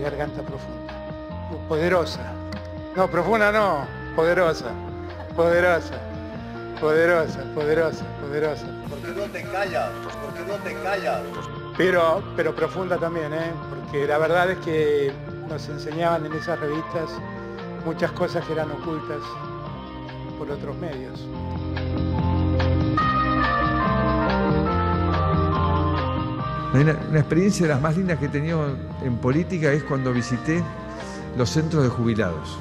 garganta profunda. Poderosa. No, profunda no, poderosa. Poderosa. Poderosa, poderosa, poderosa. ¿Por qué no te callas? ¿Por qué no te callas? Pero, pero profunda también, ¿eh? porque la verdad es que nos enseñaban en esas revistas muchas cosas que eran ocultas por otros medios. Una, una, experiencia de las más lindas que he tenido en política es cuando visité los centros de jubilados.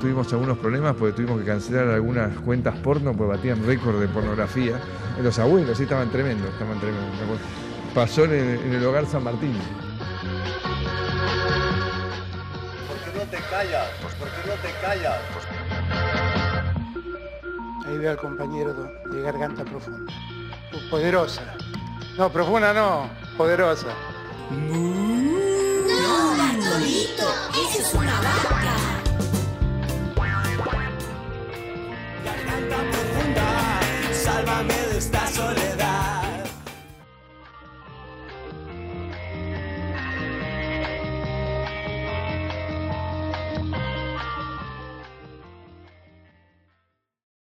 Tuvimos algunos problemas porque tuvimos que cancelar algunas cuentas porno porque batían récord de pornografía. Los abuelos sí estaban tremendos, estaban tremendos. Pasó en el, en el hogar San Martín. ¿Por qué no te callas? ¿Por qué no te callas? Ahí veo al compañero de garganta profunda. Poderosa. No, profunda no, poderosa. No, Bartolito, eso es una.